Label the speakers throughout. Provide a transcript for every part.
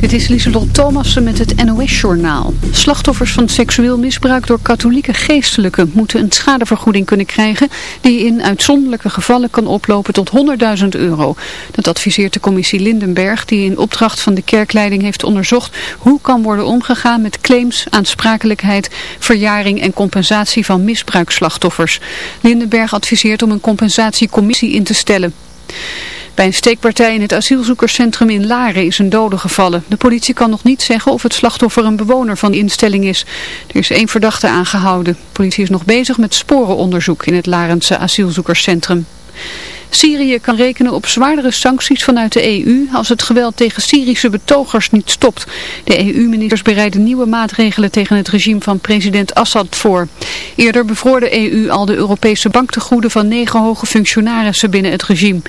Speaker 1: Dit is Lieselot Thomassen met het NOS-journaal. Slachtoffers van seksueel misbruik door katholieke geestelijken moeten een schadevergoeding kunnen krijgen die in uitzonderlijke gevallen kan oplopen tot 100.000 euro. Dat adviseert de commissie Lindenberg die in opdracht van de kerkleiding heeft onderzocht hoe kan worden omgegaan met claims, aansprakelijkheid, verjaring en compensatie van misbruikslachtoffers. Lindenberg adviseert om een compensatiecommissie in te stellen. Bij een steekpartij in het asielzoekerscentrum in Laren is een dode gevallen. De politie kan nog niet zeggen of het slachtoffer een bewoner van instelling is. Er is één verdachte aangehouden. De politie is nog bezig met sporenonderzoek in het Larense asielzoekerscentrum. Syrië kan rekenen op zwaardere sancties vanuit de EU als het geweld tegen Syrische betogers niet stopt. De EU-ministers bereiden nieuwe maatregelen tegen het regime van president Assad voor. Eerder bevroor de EU al de Europese banktegoeden van negen hoge functionarissen binnen het regime.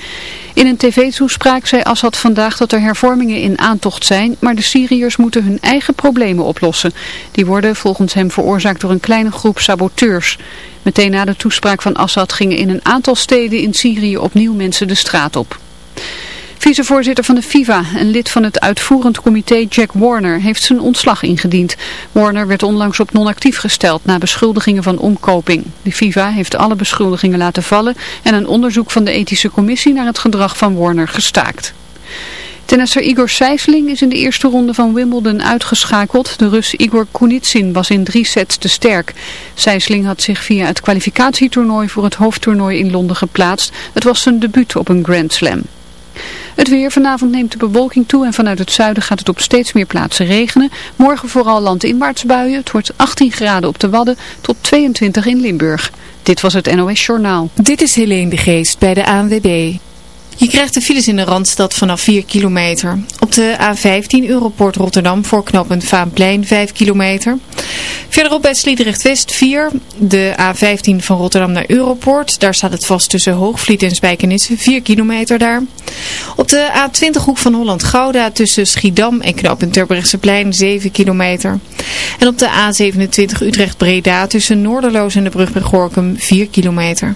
Speaker 1: In een tv-toespraak zei Assad vandaag dat er hervormingen in aantocht zijn, maar de Syriërs moeten hun eigen problemen oplossen. Die worden volgens hem veroorzaakt door een kleine groep saboteurs. Meteen na de toespraak van Assad gingen in een aantal steden in Syrië opnieuw mensen de straat op. Vicevoorzitter van de FIFA en lid van het uitvoerend comité Jack Warner heeft zijn ontslag ingediend. Warner werd onlangs op non-actief gesteld na beschuldigingen van omkoping. De FIFA heeft alle beschuldigingen laten vallen en een onderzoek van de ethische commissie naar het gedrag van Warner gestaakt. Tennisser Igor Sijsling is in de eerste ronde van Wimbledon uitgeschakeld. De Rus Igor Kunitsin was in drie sets te sterk. Sijsling had zich via het kwalificatietoernooi voor het hoofdtoernooi in Londen geplaatst. Het was zijn debuut op een Grand Slam. Het weer. Vanavond neemt de bewolking toe en vanuit het zuiden gaat het op steeds meer plaatsen regenen. Morgen vooral landinwaarts buien. Het wordt 18 graden op de Wadden tot 22 in Limburg. Dit was het NOS Journaal.
Speaker 2: Dit is Helene de Geest bij de ANWB. Je krijgt de files in de Randstad vanaf 4 kilometer. Op de A15 Europort Rotterdam voor knooppunt Vaanplein 5 kilometer. Verderop bij Sliedrecht West 4. De A15 van Rotterdam naar Europort. Daar staat het vast tussen Hoogvliet en Spijkenisse 4 kilometer daar. Op de A20 hoek van Holland Gouda tussen Schiedam en knooppunt Terbrechtseplein 7 kilometer. En op de A27 Utrecht Breda tussen Noorderloos en de brug bij Gorkum 4 kilometer.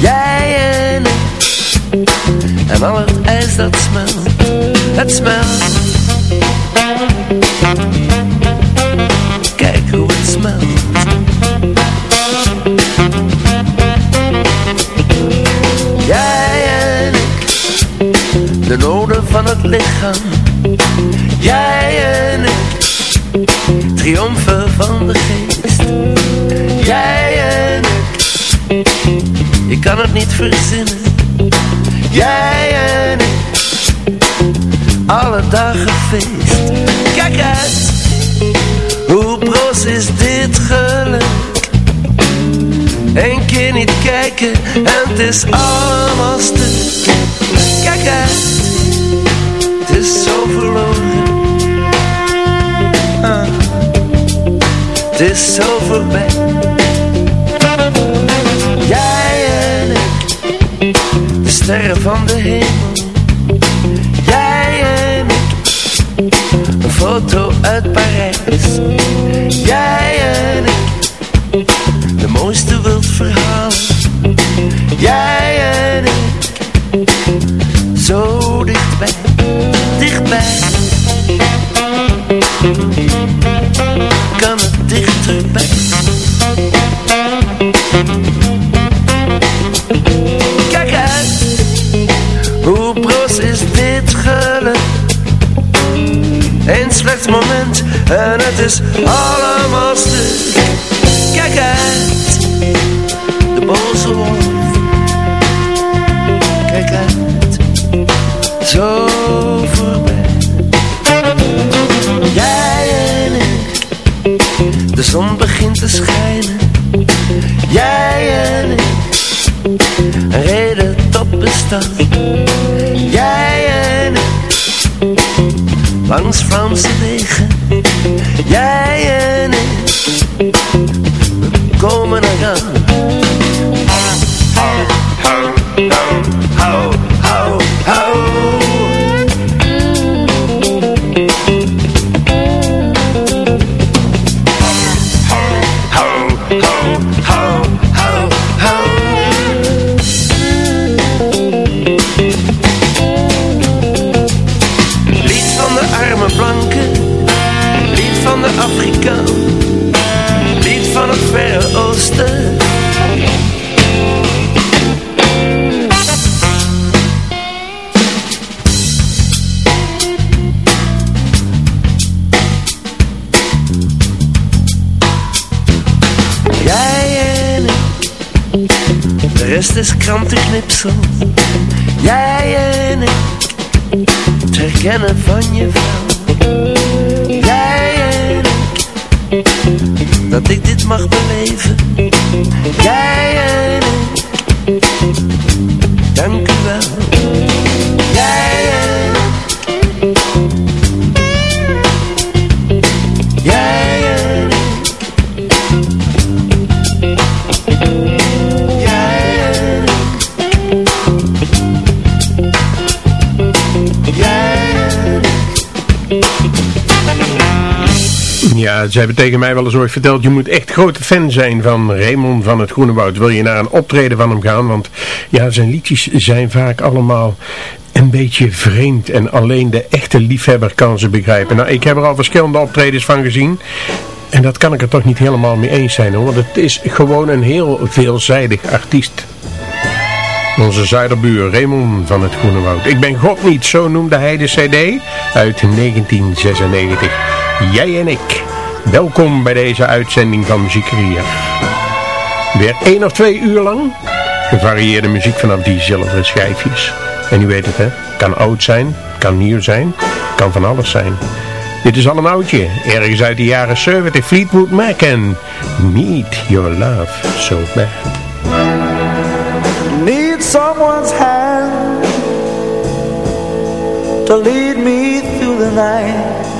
Speaker 3: Jij en ik, en al het dat smelt, het smelt. Kijk hoe het smelt. Jij en ik, de noden van het lichaam. Jij en ik, triomfen van de kan het niet verzinnen. Jij en ik, alle dagen feest. Kijk uit, hoe broos is dit geluk. Eén keer niet kijken en het is allemaal stuk. Kijk uit, het is zo verloren. Ah, het is zo voorbij. Sterren van de hemel. Jij en ik, een foto uit Parijs. Jij en ik, de mooiste wildverhalen. Jij en ik, zo dichtbij, dichtbij. Kan het dichterbij? Moment en het is allemaal stuk. Kijk uit, de boze wolf. Kijk uit, zo voorbij. Jij en ik, de zon begint te schijnen. Langs Franse wegen. Jij en ik, we komen eraan. Rest is krantenknipsel. Jij en ik het herkennen van je vrouw. Jij en ik, dat ik dit mag beleven. Jij en ik, dank u wel. Jij en ik,
Speaker 4: Ja, ze hebben tegen mij wel eens ooit verteld, je moet echt grote fan zijn van Raymond van het Groene Woud. Wil je naar een optreden van hem gaan, want ja, zijn liedjes zijn vaak allemaal een beetje vreemd en alleen de echte liefhebber kan ze begrijpen. Nou, ik heb er al verschillende optredens van gezien. En dat kan ik er toch niet helemaal mee eens zijn hoor, want het is gewoon een heel veelzijdig artiest. Onze zuiderbuur Raymond van het Groene Woud. Ik ben God niet, zo noemde hij de cd uit 1996. Jij en ik. Welkom bij deze uitzending van Muziek. Weer één of twee uur lang gevarieerde muziek vanaf die zilveren schijfjes. En u weet het hè, kan oud zijn, kan nieuw zijn, kan van alles zijn. Dit is al een oudje, ergens uit de jaren 70, Fleetwood Mac en Need Your Love So Bad.
Speaker 5: Need someone's hand to lead me through the night.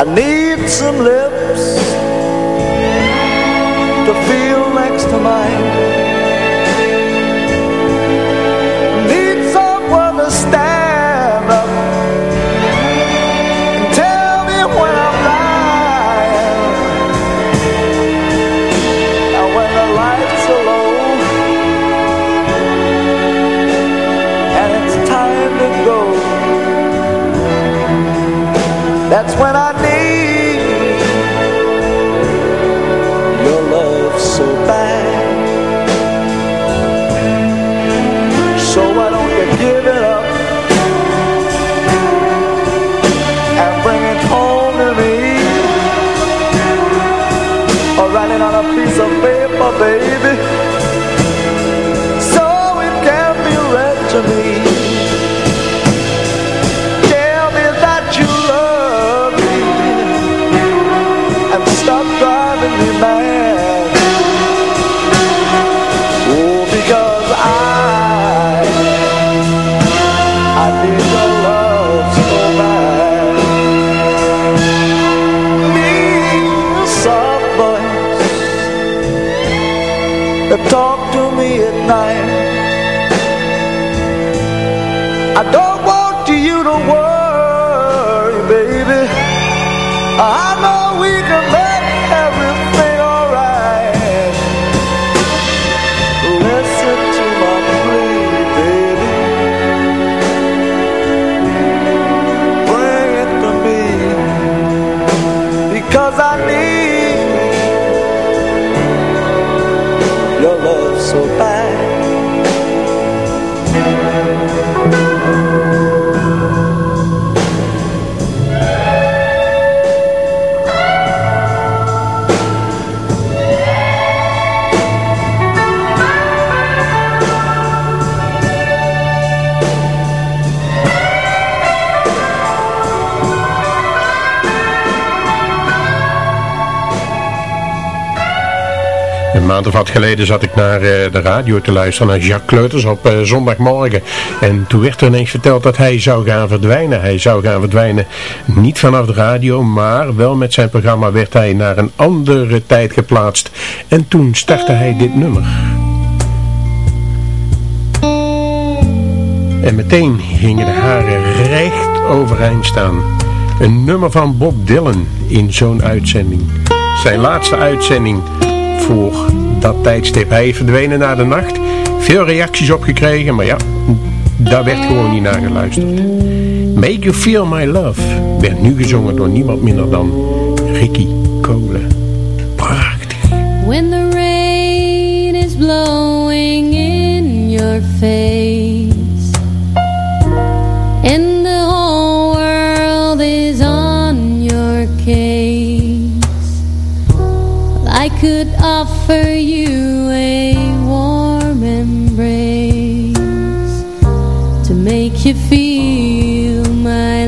Speaker 5: I need some lips to feel next to mine. Need someone to stand up and tell me when I'm lying. And when the lights are low and it's time to go, that's when I. baby
Speaker 4: maand of wat geleden zat ik naar eh, de radio te luisteren naar Jacques Kleuters op eh, zondagmorgen. En toen werd er ineens verteld dat hij zou gaan verdwijnen. Hij zou gaan verdwijnen niet vanaf de radio, maar wel met zijn programma werd hij naar een andere tijd geplaatst. En toen startte hij dit nummer. En meteen gingen de haren recht overeind staan. Een nummer van Bob Dylan in zo'n uitzending. Zijn laatste uitzending voor dat tijdstip. Hij verdwenen na de nacht. Veel reacties opgekregen, maar ja, daar werd gewoon niet naar geluisterd. Make You Feel My Love werd nu gezongen door niemand minder dan Ricky Cole. Prachtig.
Speaker 6: When the rain is blowing in your face And the whole world is on your case I could offer you a warm embrace To make you feel my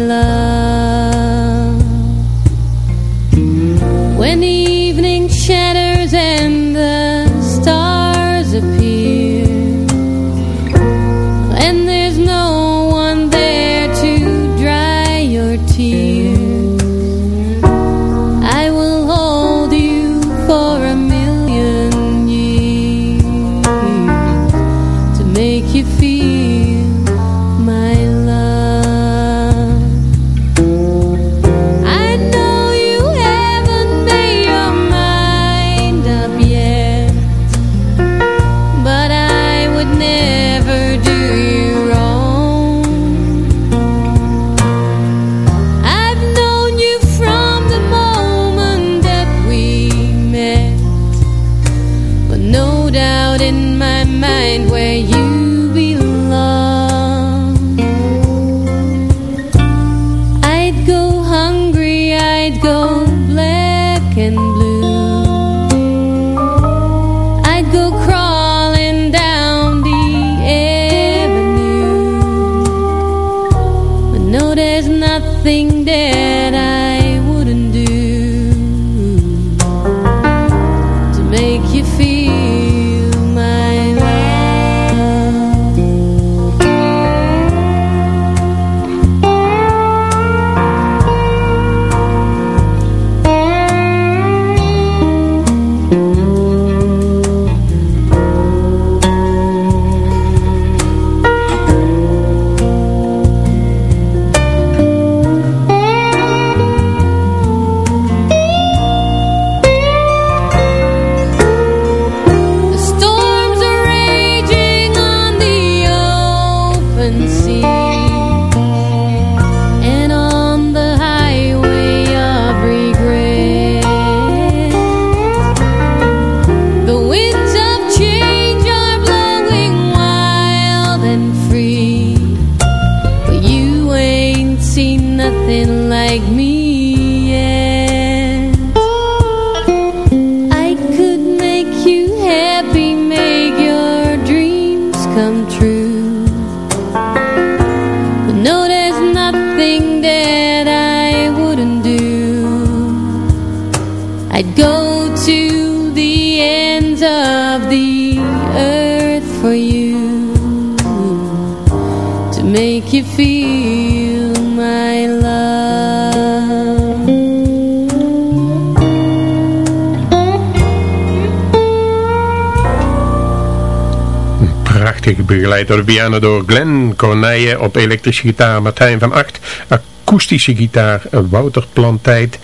Speaker 4: begeleid door de piano door Glenn Corneille op elektrische gitaar Martijn van Acht, akoestische gitaar Wouter Plantijd,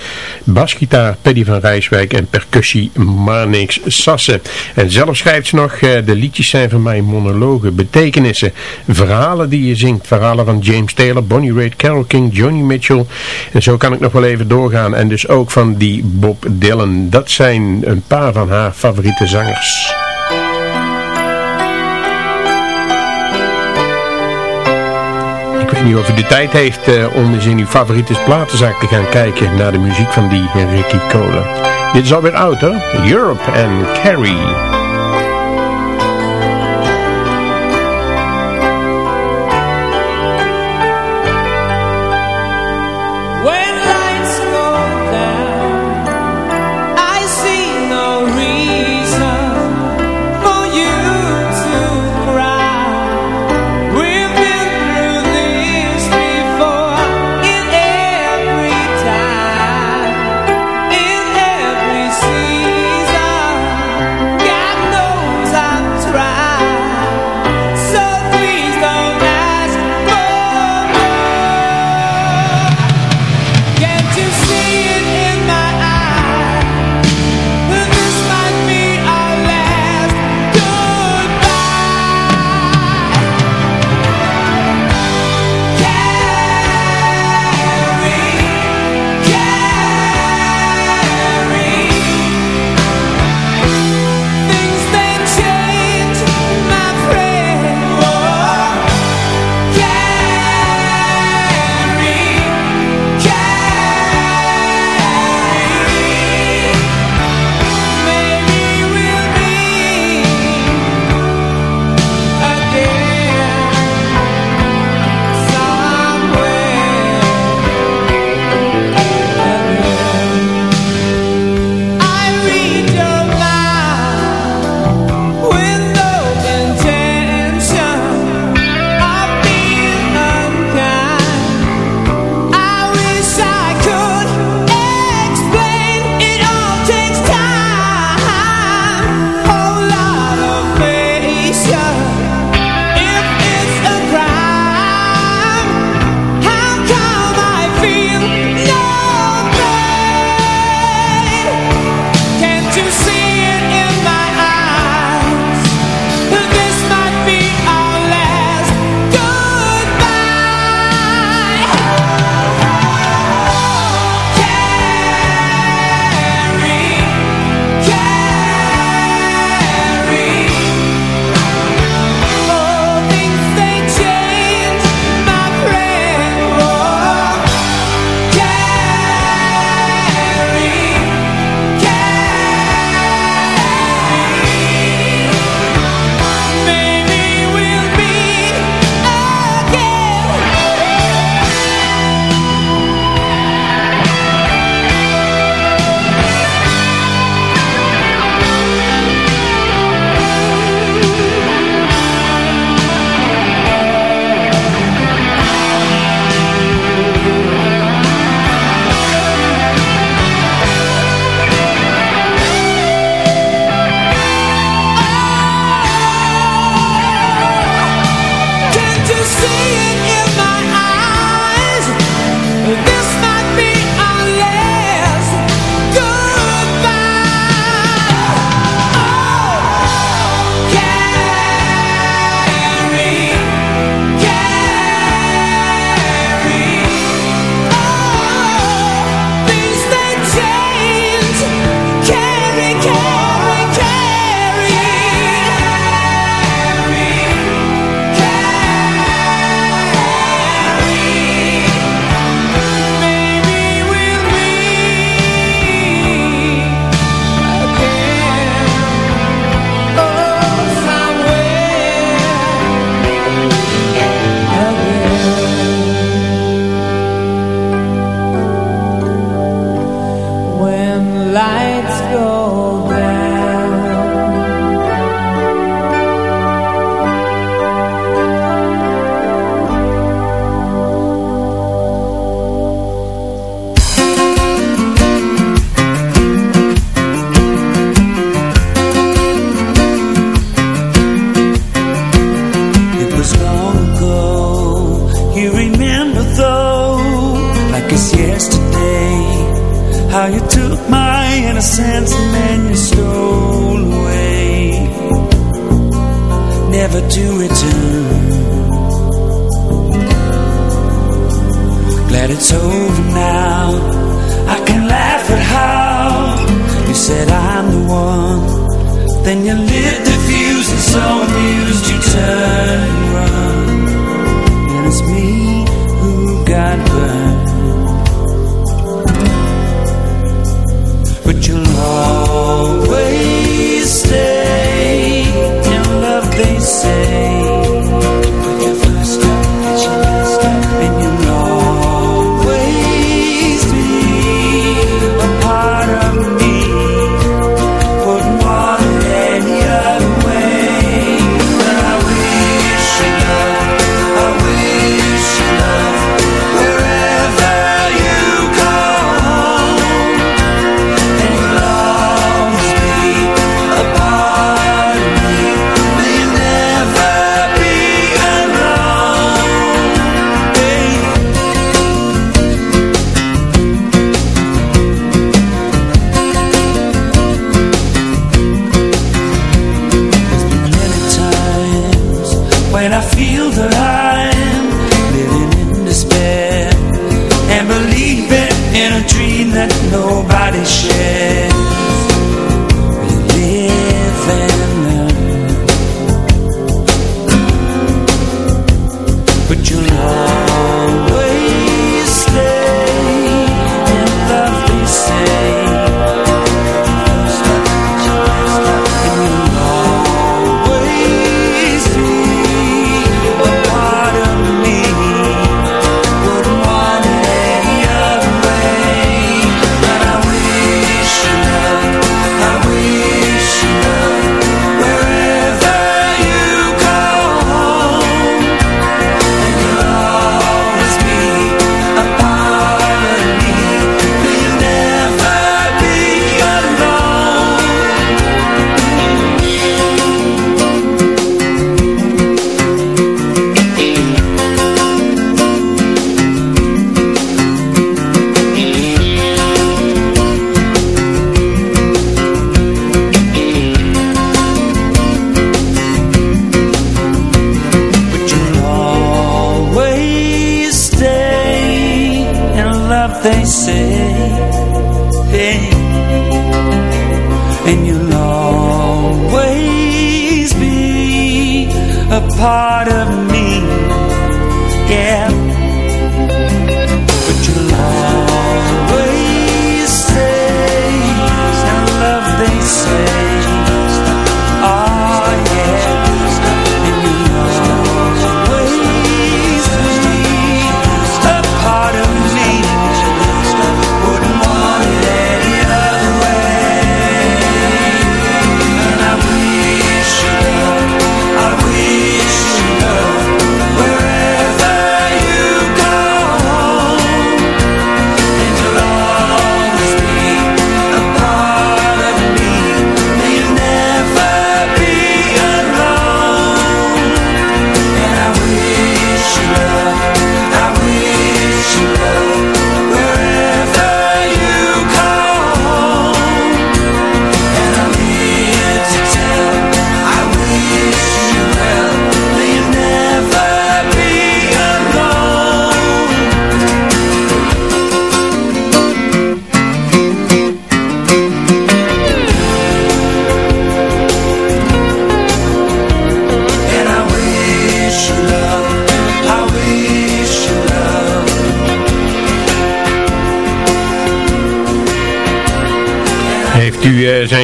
Speaker 4: basgitaar Paddy van Rijswijk en percussie Marnix Sassen. En zelf schrijft ze nog, eh, de liedjes zijn voor mij monologen, betekenissen, verhalen die je zingt, verhalen van James Taylor, Bonnie Raitt, Carole King, Johnny Mitchell en zo kan ik nog wel even doorgaan en dus ook van die Bob Dylan. Dat zijn een paar van haar favoriete zangers. Weet niet of u de tijd heeft eh, om eens in uw favoriete platenzaak te gaan kijken naar de muziek van die Ricky Cole. Dit is alweer oud hè? Europe en Carrie.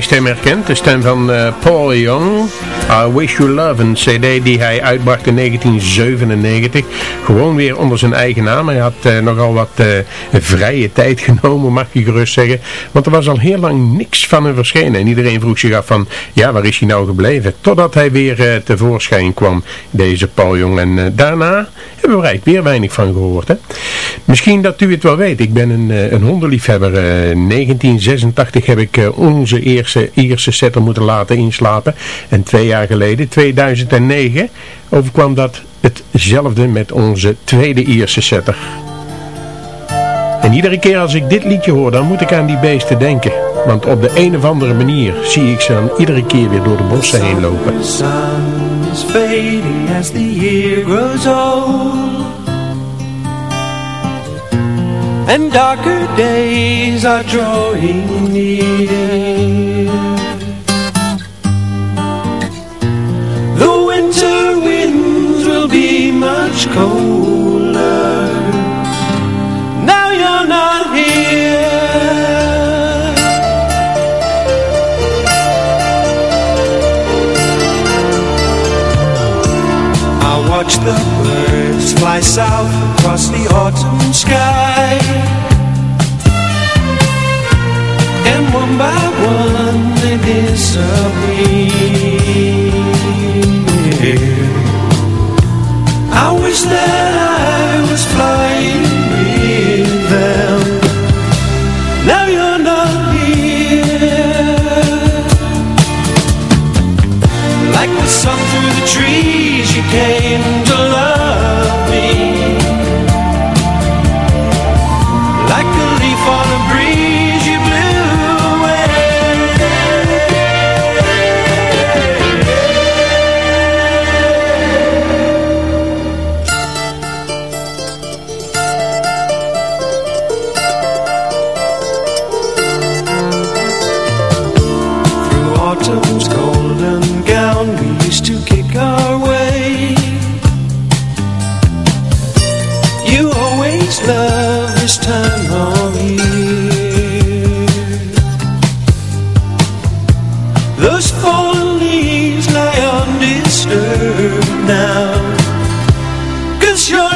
Speaker 4: Stem herkend? De stem van eh, Paul Young. I Wish You Love, een cd die hij uitbracht in 1997. Gewoon weer onder zijn eigen naam. Hij had eh, nogal wat eh, vrije tijd genomen, mag je gerust zeggen. Want er was al heel lang niks van hem verschenen. En iedereen vroeg zich af van, ja, waar is hij nou gebleven? Totdat hij weer tevoorschijn kwam, deze Paul Young. En daarna hebben we er eigenlijk weer weinig van gehoord. Hè? Misschien dat u het wel weet. Ik ben een, eh, een hondenliefhebber. Eh, 1986 heb ik eh, onze eerste Ierse setter moeten laten inslapen. En twee jaar geleden, 2009, overkwam dat hetzelfde met onze tweede Ierse setter. En iedere keer als ik dit liedje hoor, dan moet ik aan die beesten denken. Want op de een of andere manier zie ik ze dan iedere keer weer door de bossen heen lopen.
Speaker 7: And darker days are drawing near. The winter winds will be much colder. Now you're not here. I watch the birds fly south across the autumn sky. And one by one they disappear. I wish that I was flying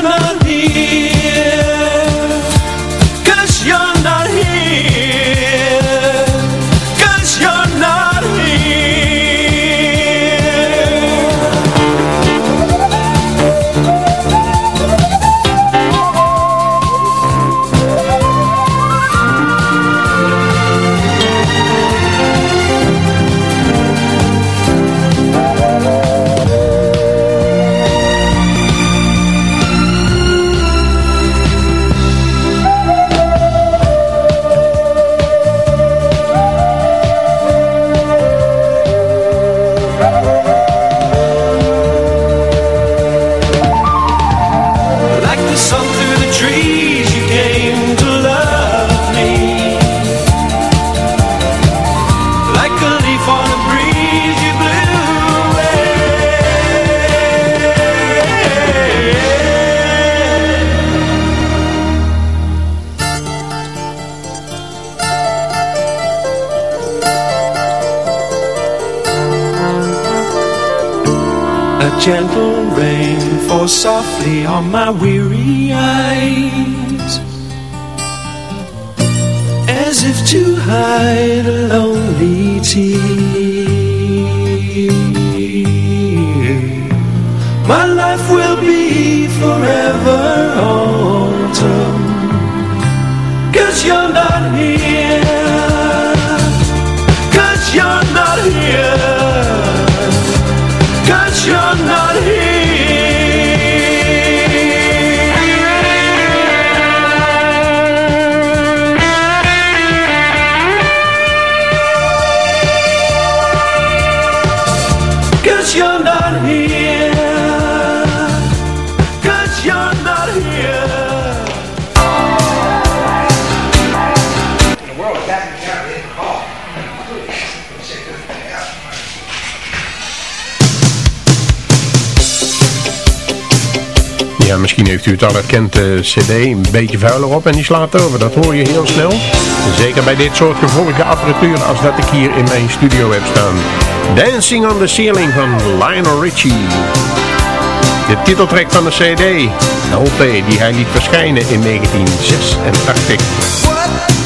Speaker 7: Cause softly on my weary here Cause you're
Speaker 4: misschien heeft u het al herkend, de cd, een beetje vuiler op en die slaat over. Dat hoor je heel snel. Zeker bij dit soort gevolgde apparatuur als dat ik hier in mijn studio heb staan. Dancing on the Ceiling van Lionel Richie. De titeltrack van de cd, LP, die hij liet verschijnen in 1986.
Speaker 8: Something's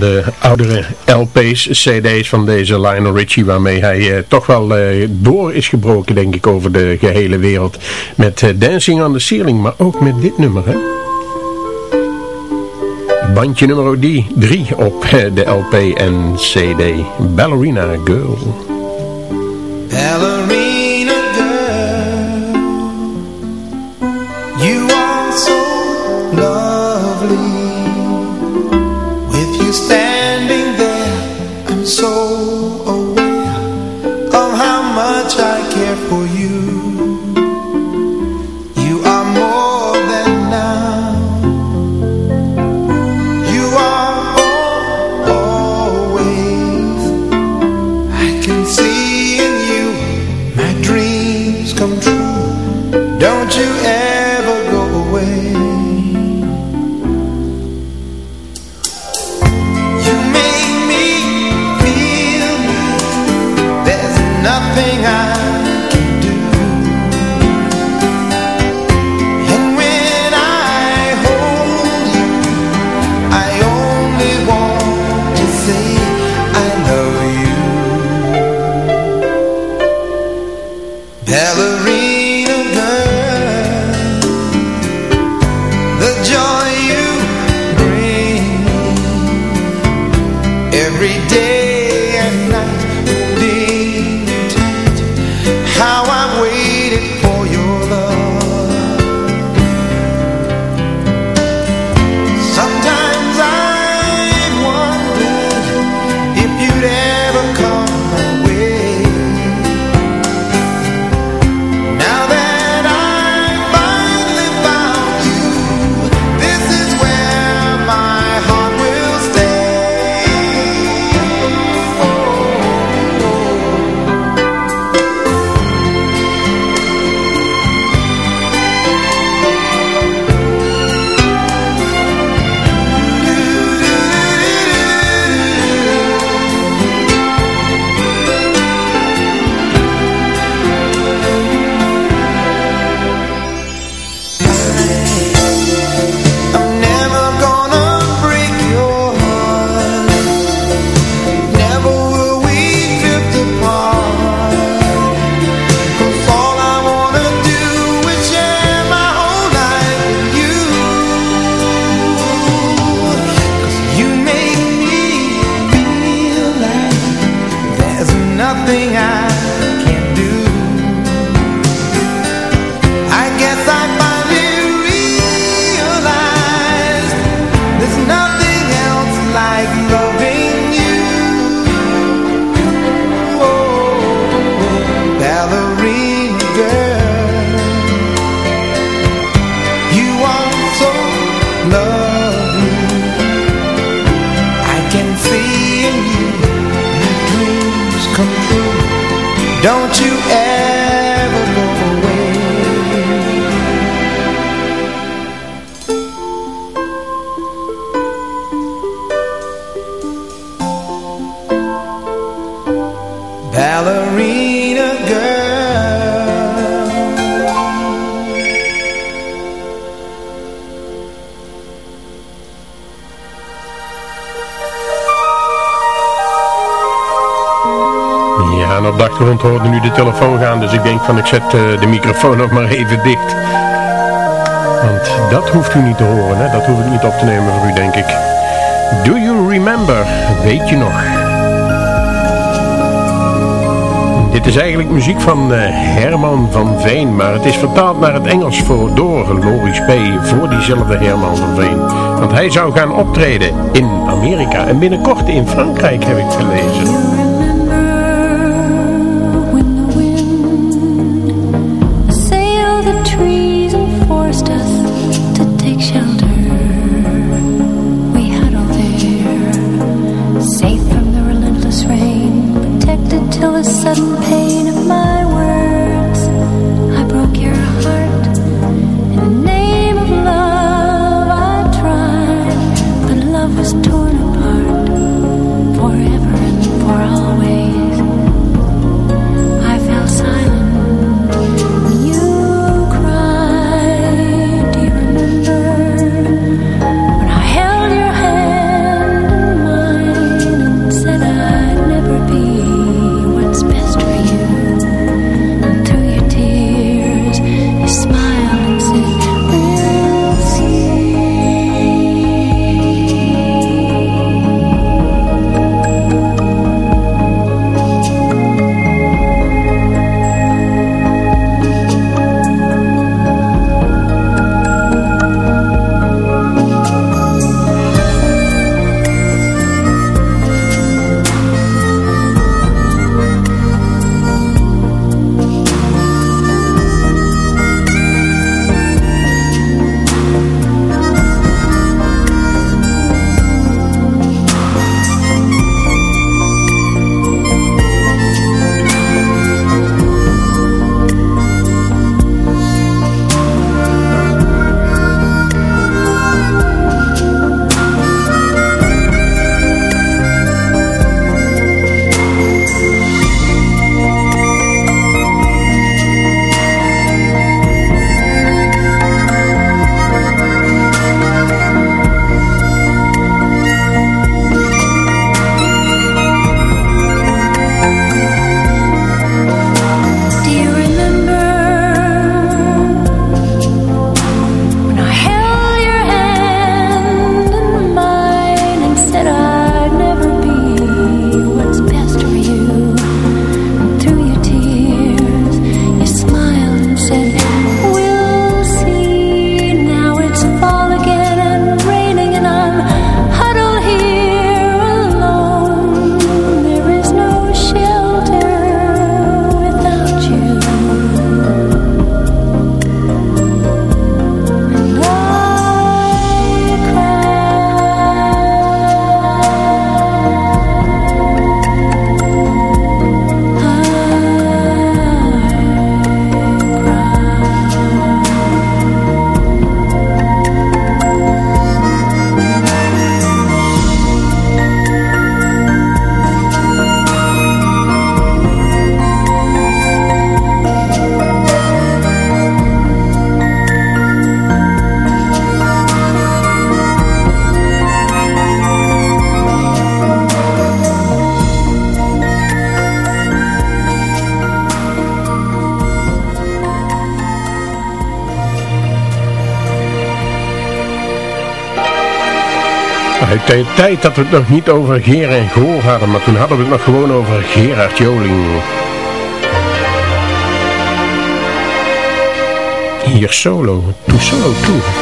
Speaker 4: de oudere LP's, CD's van deze Lionel Richie, waarmee hij eh, toch wel eh, door is gebroken, denk ik, over de gehele wereld. Met eh, Dancing on the Ceiling, maar ook met dit nummer, hè. Bandje nummer 3 op eh, de LP en CD. Ballerina Girl.
Speaker 8: Ballerina nothing I
Speaker 4: achtergrond hoorde nu de telefoon gaan, dus ik denk van ik zet eh, de microfoon nog maar even dicht. Want dat hoeft u niet te horen, hè? dat hoef ik niet op te nemen voor u, denk ik. Do you remember? Weet je nog? Dit is eigenlijk muziek van eh, Herman van Veen, maar het is vertaald naar het Engels voor door Loris P. voor diezelfde Herman van Veen. Want hij zou gaan optreden in Amerika en binnenkort in Frankrijk heb ik gelezen.
Speaker 7: De tijd dat we het nog niet over Geer en Goor hadden, maar toen hadden we het nog gewoon over Gerard Joling. Hier solo, to solo toe.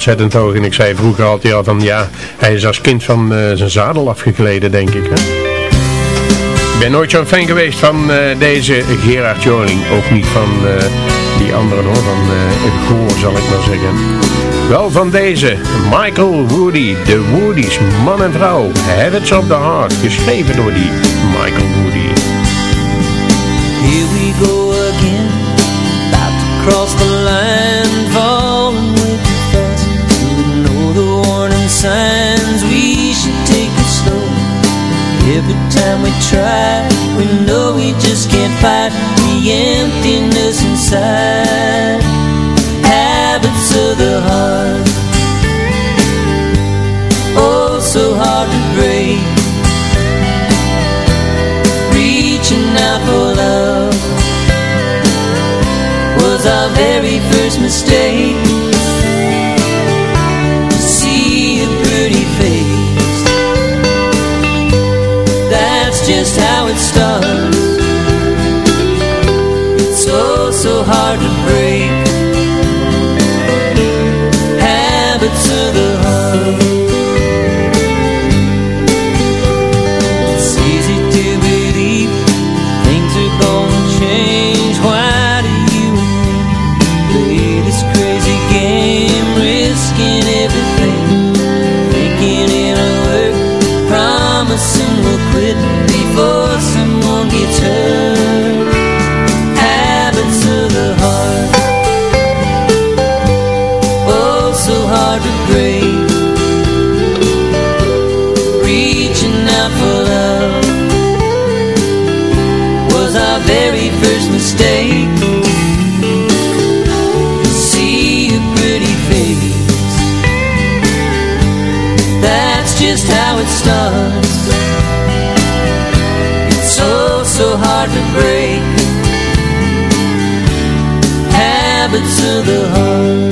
Speaker 7: Ontzettend hoog. En ik zei vroeger altijd al van ja, hij is als kind van eh, zijn zadel afgekleden, denk ik. Hè? Ik ben nooit zo'n fan geweest van eh, deze Gerard Joling. Ook niet van eh, die andere hoor, van Goor zal ik maar zeggen. Wel van deze, Michael Woody, de Woody's, man en vrouw. Habits of the Heart, geschreven door die Michael Woody.
Speaker 6: Here we go again, about to cross the Every time we try, we know we just can't fight the emptiness inside. Habits of the heart, oh so hard to break. Reaching out for love was our very first mistake. Quit Habits of the heart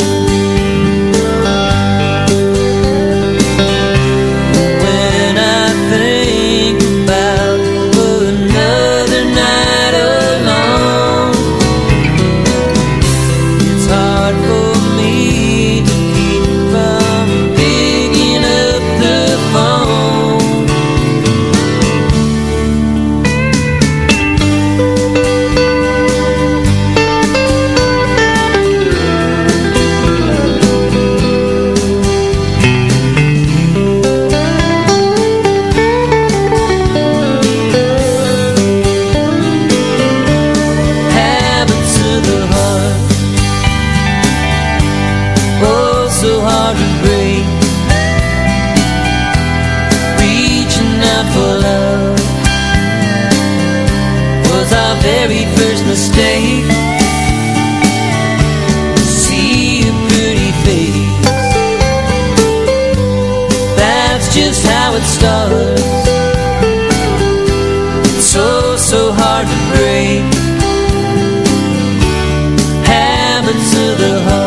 Speaker 7: the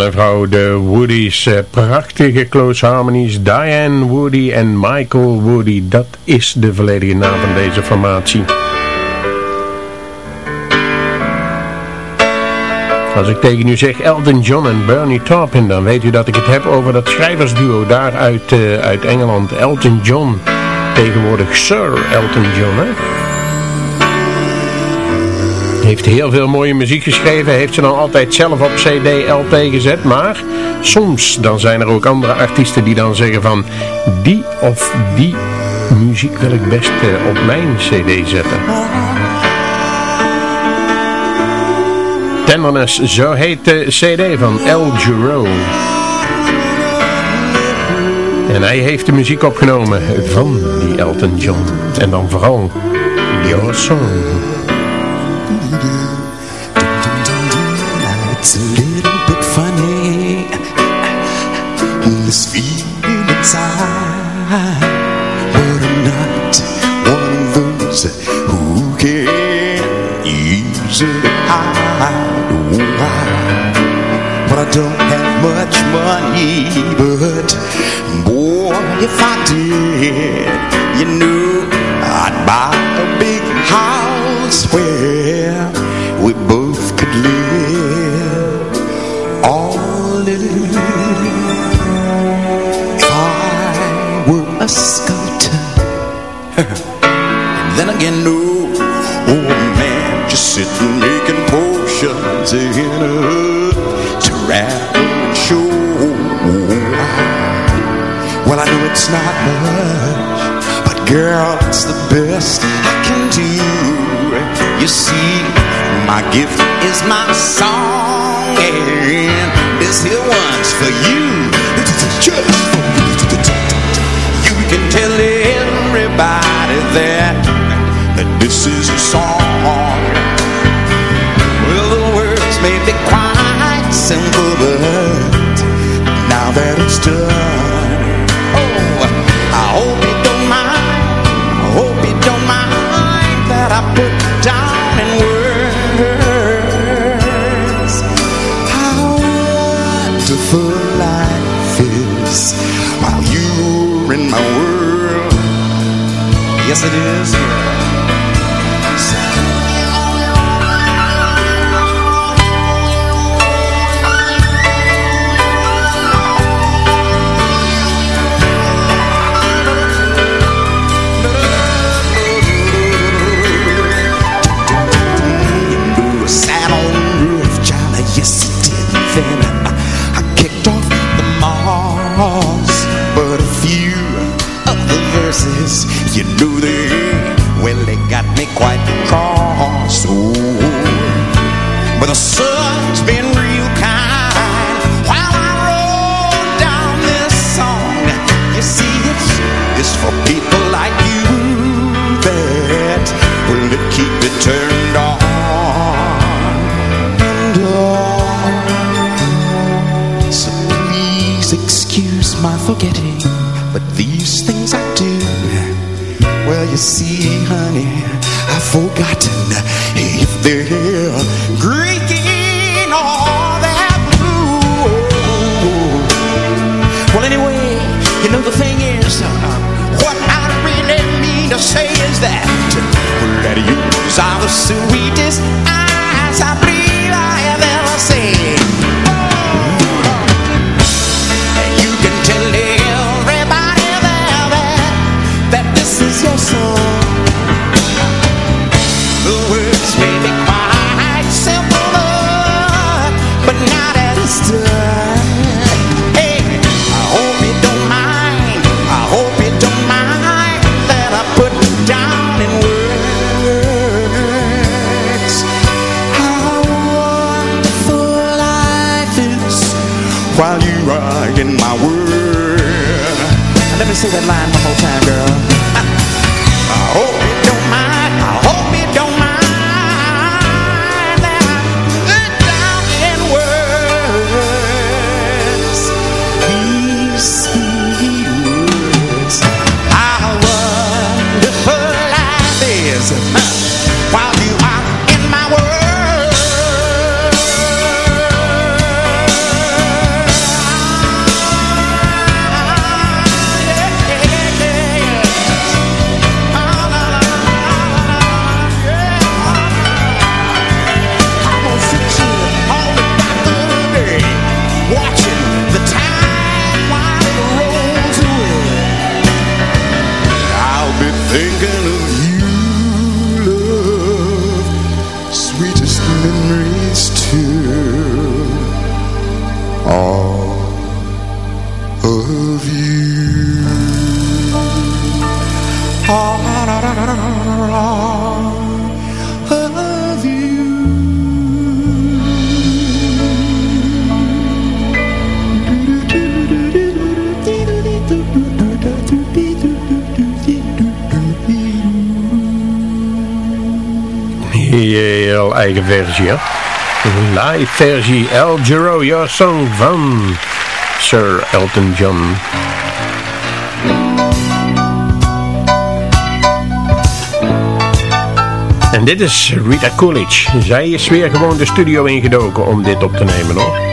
Speaker 4: Man en vrouw, de Woody's, eh, prachtige close harmonies. Diane Woody en Michael Woody, dat is de volledige naam van deze formatie. Als ik tegen u zeg Elton John en Bernie Taupin, dan weet u dat ik het heb over dat schrijversduo daar uit, eh, uit Engeland. Elton John, tegenwoordig Sir Elton John, hè? Heeft heel veel mooie muziek geschreven, heeft ze dan altijd zelf op cd, LP gezet, maar soms dan zijn er ook andere artiesten die dan zeggen van die of die muziek wil ik best eh, op mijn cd zetten. Tenderness, zo heet de cd van El Giro. En hij heeft de muziek opgenomen van die Elton John. En dan vooral Your Song.
Speaker 9: I don't have much money But boy, if I did You know I'd buy a big house Where girl, it's the best I can do. You see, my gift is my song. And this here one's for you. Just for you. You can tell everybody that That this is a song. Well, the words may be quite simple But now that it's done Oh, I hope you don't mind I put down in words How wonderful life is While you're in my world. Yes it is. You
Speaker 6: eigen versie. Live versie El Giro, Your Song van Sir Elton John. En dit is Rita Coolidge. Zij is weer gewoon de studio ingedoken om dit op te nemen, hoor.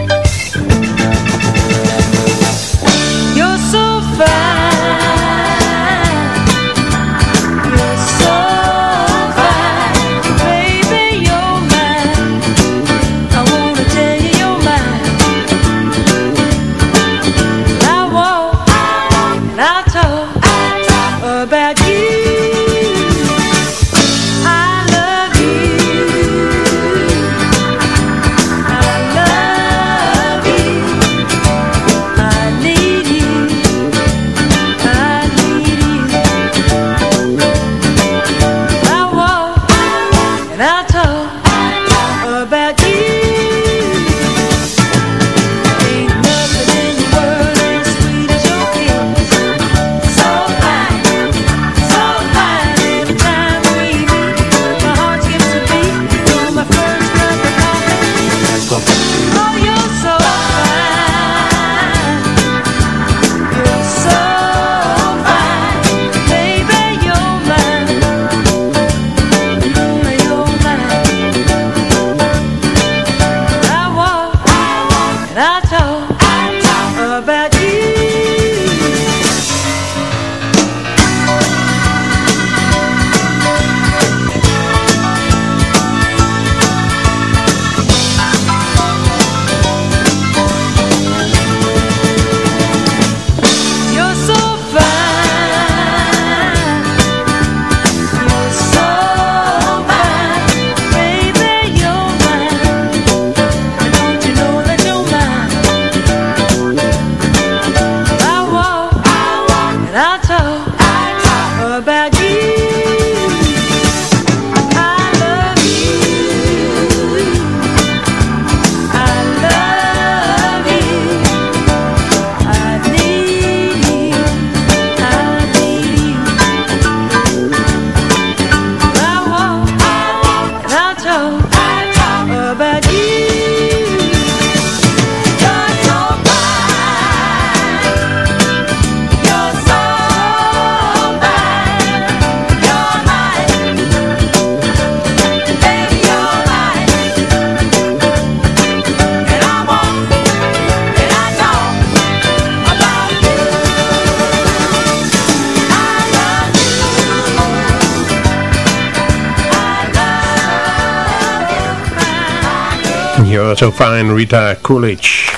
Speaker 10: You're so fine,
Speaker 4: Rita Coolidge.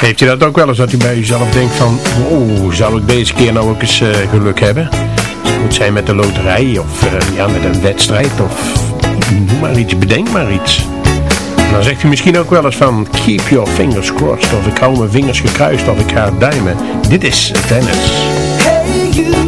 Speaker 4: Heeft u dat ook wel eens dat u bij uzelf denkt van... Oh, zal ik deze keer nou ook eens eh, geluk hebben? Het moet zijn met de loterij of eh, ja, met een wedstrijd of noem maar iets, bedenk maar iets. Dan zegt u misschien ook wel eens van... Keep your fingers crossed of ik hou mijn vingers gekruist of ik ga duimen. Dit is tennis.
Speaker 11: Hey you,